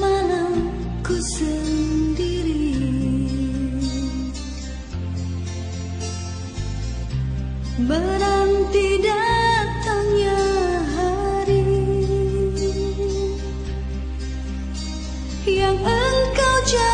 malamku sendiri. Menanti datangnya hari Yang engkau jauh